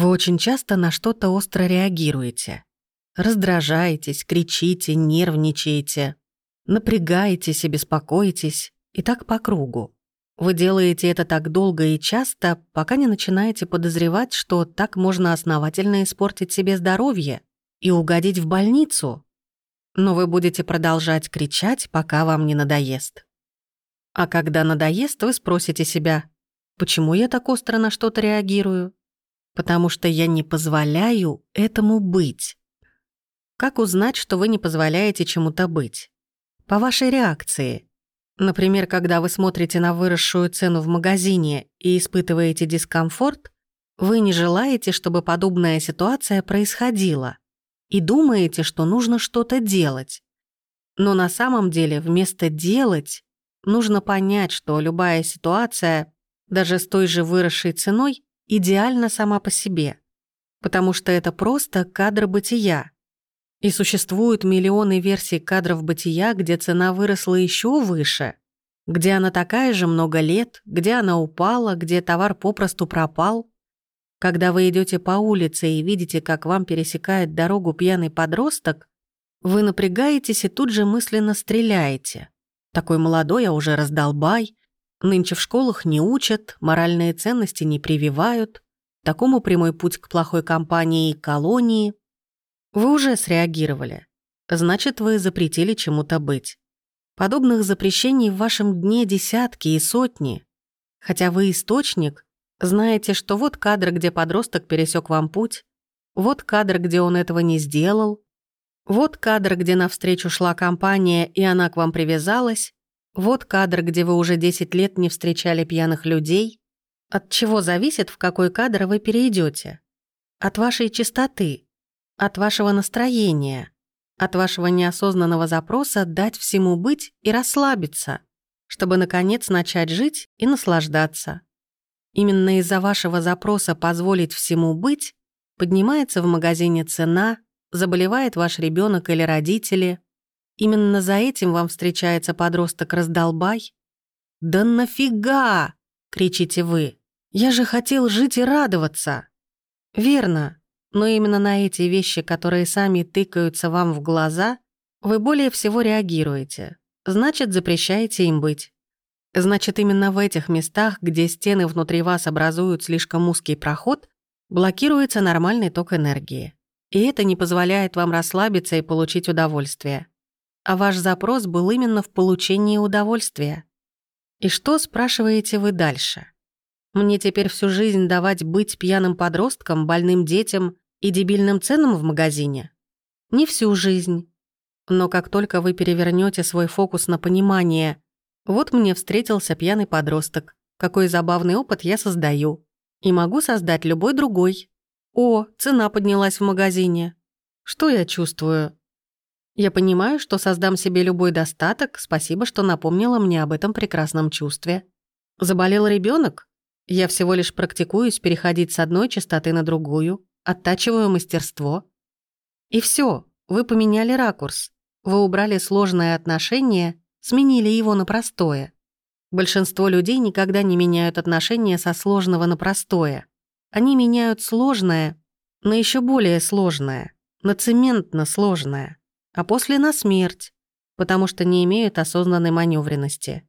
Вы очень часто на что-то остро реагируете. Раздражаетесь, кричите, нервничаете, напрягаетесь и беспокоитесь, и так по кругу. Вы делаете это так долго и часто, пока не начинаете подозревать, что так можно основательно испортить себе здоровье и угодить в больницу. Но вы будете продолжать кричать, пока вам не надоест. А когда надоест, вы спросите себя, почему я так остро на что-то реагирую? Потому что я не позволяю этому быть. Как узнать, что вы не позволяете чему-то быть? По вашей реакции – Например, когда вы смотрите на выросшую цену в магазине и испытываете дискомфорт, вы не желаете, чтобы подобная ситуация происходила и думаете, что нужно что-то делать. Но на самом деле вместо «делать» нужно понять, что любая ситуация, даже с той же выросшей ценой, идеальна сама по себе, потому что это просто кадр бытия. И существуют миллионы версий кадров бытия, где цена выросла еще выше, где она такая же много лет, где она упала, где товар попросту пропал. Когда вы идете по улице и видите, как вам пересекает дорогу пьяный подросток, вы напрягаетесь и тут же мысленно стреляете. Такой молодой, а уже раздолбай. Нынче в школах не учат, моральные ценности не прививают. Такому прямой путь к плохой компании и колонии. Вы уже среагировали. Значит, вы запретили чему-то быть. Подобных запрещений в вашем дне десятки и сотни. Хотя вы источник, знаете, что вот кадр, где подросток пересек вам путь, вот кадр, где он этого не сделал, вот кадр, где навстречу шла компания, и она к вам привязалась, вот кадр, где вы уже 10 лет не встречали пьяных людей. От чего зависит, в какой кадр вы перейдете? От вашей чистоты, от вашего настроения, от вашего неосознанного запроса дать всему быть и расслабиться, чтобы, наконец, начать жить и наслаждаться. Именно из-за вашего запроса позволить всему быть поднимается в магазине цена, заболевает ваш ребенок или родители. Именно за этим вам встречается подросток-раздолбай. «Да нафига!» — кричите вы. «Я же хотел жить и радоваться!» Верно, но именно на эти вещи, которые сами тыкаются вам в глаза, вы более всего реагируете. Значит, запрещаете им быть. Значит, именно в этих местах, где стены внутри вас образуют слишком узкий проход, блокируется нормальный ток энергии. И это не позволяет вам расслабиться и получить удовольствие. А ваш запрос был именно в получении удовольствия. И что спрашиваете вы дальше? Мне теперь всю жизнь давать быть пьяным подростком, больным детям и дебильным ценам в магазине? Не всю жизнь. Но как только вы перевернете свой фокус на понимание, вот мне встретился пьяный подросток, какой забавный опыт я создаю. И могу создать любой другой. О, цена поднялась в магазине. Что я чувствую? Я понимаю, что создам себе любой достаток, спасибо, что напомнила мне об этом прекрасном чувстве. Заболел ребенок? Я всего лишь практикуюсь переходить с одной частоты на другую, оттачиваю мастерство. И все, вы поменяли ракурс. Вы убрали сложное отношение, сменили его на простое. Большинство людей никогда не меняют отношения со сложного на простое. Они меняют сложное на еще более сложное, на цементно сложное, а после на смерть, потому что не имеют осознанной маневренности.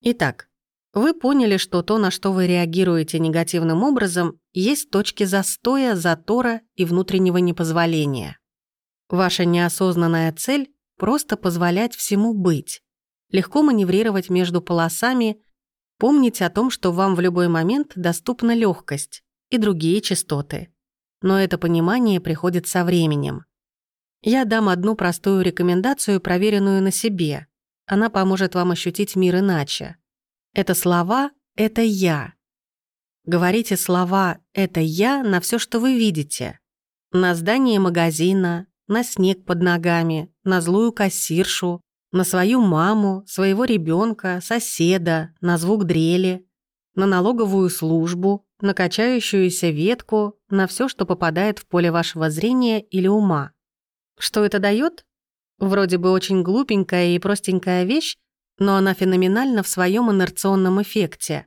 Итак, вы поняли, что то, на что вы реагируете негативным образом, есть точки застоя, затора и внутреннего непозволения. Ваша неосознанная цель — просто позволять всему быть, легко маневрировать между полосами, помнить о том, что вам в любой момент доступна легкость и другие частоты. Но это понимание приходит со временем. Я дам одну простую рекомендацию, проверенную на себе. Она поможет вам ощутить мир иначе. Это слова «это я». Говорите слова «это я» на все, что вы видите. На здание магазина, на снег под ногами, на злую кассиршу, на свою маму, своего ребенка, соседа, на звук дрели, на налоговую службу, на качающуюся ветку, на все, что попадает в поле вашего зрения или ума. Что это дает? Вроде бы очень глупенькая и простенькая вещь, но она феноменальна в своем инерционном эффекте.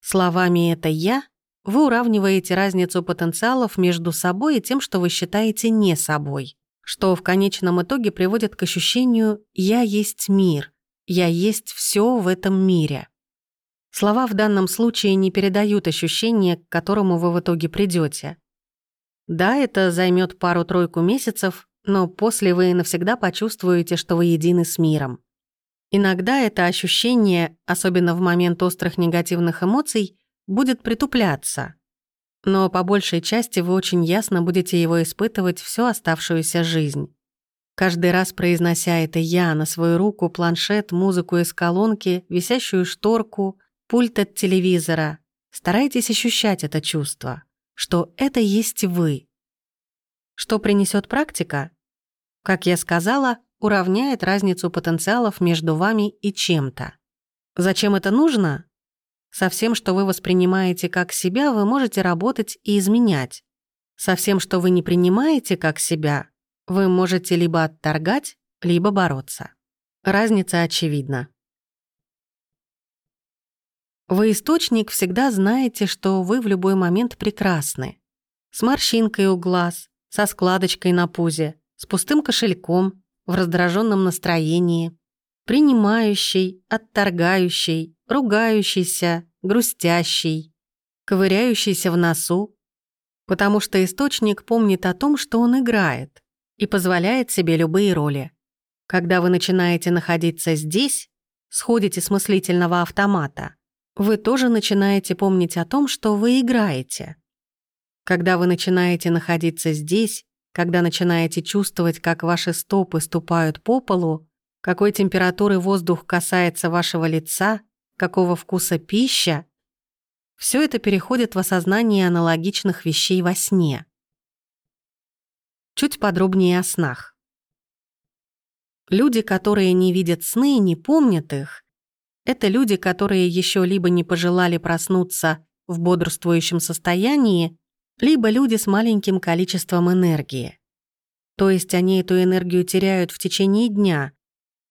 Словами «это я» вы уравниваете разницу потенциалов между собой и тем, что вы считаете не собой, что в конечном итоге приводит к ощущению «я есть мир», «я есть все в этом мире». Слова в данном случае не передают ощущение, к которому вы в итоге придете. Да, это займет пару-тройку месяцев, но после вы навсегда почувствуете, что вы едины с миром. Иногда это ощущение, особенно в момент острых негативных эмоций, будет притупляться. Но по большей части вы очень ясно будете его испытывать всю оставшуюся жизнь. Каждый раз произнося это «я» на свою руку, планшет, музыку из колонки, висящую шторку, пульт от телевизора, старайтесь ощущать это чувство, что это есть вы. Что принесет практика? Как я сказала, уравняет разницу потенциалов между вами и чем-то. Зачем это нужно? Со всем, что вы воспринимаете как себя, вы можете работать и изменять. Со всем, что вы не принимаете как себя, вы можете либо отторгать, либо бороться. Разница очевидна. Вы источник всегда знаете, что вы в любой момент прекрасны. С морщинкой у глаз, со складочкой на пузе, с пустым кошельком, в раздраженном настроении, принимающий, отторгающий, ругающийся, грустящий, ковыряющийся в носу, потому что источник помнит о том, что он играет, и позволяет себе любые роли. Когда вы начинаете находиться здесь, сходите с мыслительного автомата, вы тоже начинаете помнить о том, что вы играете. Когда вы начинаете находиться здесь, когда начинаете чувствовать, как ваши стопы ступают по полу, какой температуры воздух касается вашего лица, какого вкуса пища, все это переходит в осознание аналогичных вещей во сне. Чуть подробнее о снах. Люди, которые не видят сны и не помнят их, это люди, которые еще либо не пожелали проснуться в бодрствующем состоянии, либо люди с маленьким количеством энергии. То есть они эту энергию теряют в течение дня,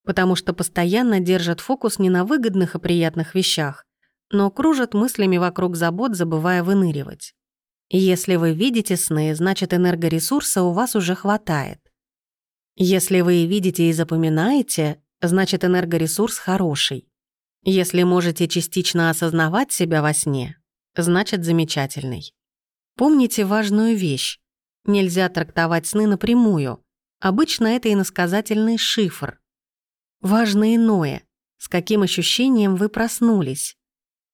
потому что постоянно держат фокус не на выгодных и приятных вещах, но кружат мыслями вокруг забот, забывая выныривать. Если вы видите сны, значит энергоресурса у вас уже хватает. Если вы видите и запоминаете, значит энергоресурс хороший. Если можете частично осознавать себя во сне, значит замечательный. Помните важную вещь. Нельзя трактовать сны напрямую. Обычно это иносказательный шифр. Важно иное, с каким ощущением вы проснулись.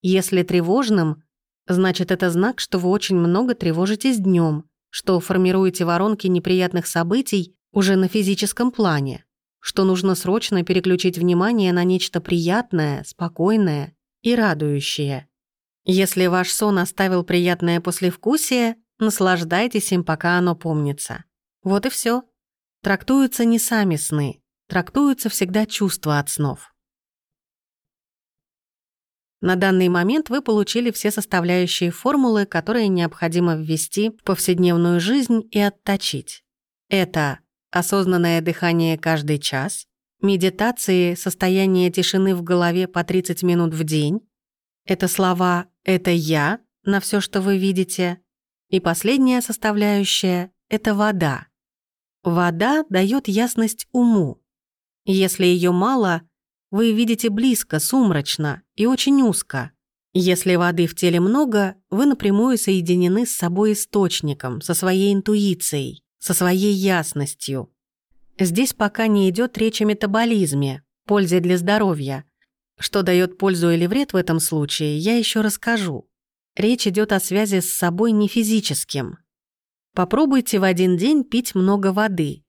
Если тревожным, значит это знак, что вы очень много тревожитесь днем, что формируете воронки неприятных событий уже на физическом плане, что нужно срочно переключить внимание на нечто приятное, спокойное и радующее. Если ваш сон оставил приятное послевкусие, наслаждайтесь им, пока оно помнится. Вот и все. Трактуются не сами сны, трактуются всегда чувства от снов. На данный момент вы получили все составляющие формулы, которые необходимо ввести в повседневную жизнь и отточить. Это осознанное дыхание каждый час, медитации, состояние тишины в голове по 30 минут в день, это слова «это я» на все, что вы видите, и последняя составляющая — это вода. Вода дает ясность уму, если ее мало, вы видите близко, сумрачно и очень узко. Если воды в теле много, вы напрямую соединены с собой источником, со своей интуицией, со своей ясностью. Здесь пока не идет речь о метаболизме, пользе для здоровья. Что дает пользу или вред в этом случае, я еще расскажу. Речь идет о связи с собой не физическим. Попробуйте в один день пить много воды,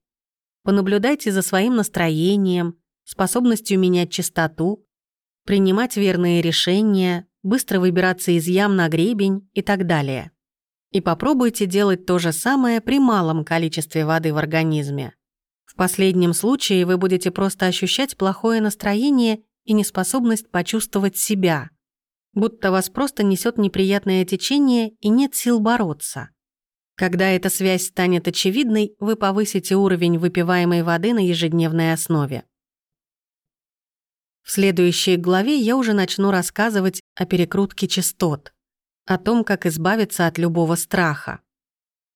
Понаблюдайте за своим настроением, способностью менять частоту, принимать верные решения, быстро выбираться из ям на гребень и так далее. И попробуйте делать то же самое при малом количестве воды в организме. В последнем случае вы будете просто ощущать плохое настроение и неспособность почувствовать себя, будто вас просто несет неприятное течение и нет сил бороться. Когда эта связь станет очевидной, вы повысите уровень выпиваемой воды на ежедневной основе. В следующей главе я уже начну рассказывать о перекрутке частот. о том, как избавиться от любого страха.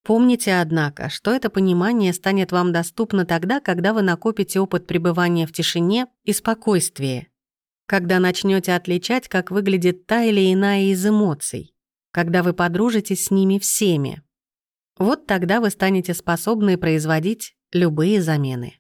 Помните, однако, что это понимание станет вам доступно тогда, когда вы накопите опыт пребывания в тишине и спокойствии, когда начнете отличать, как выглядит та или иная из эмоций, когда вы подружитесь с ними всеми. Вот тогда вы станете способны производить любые замены.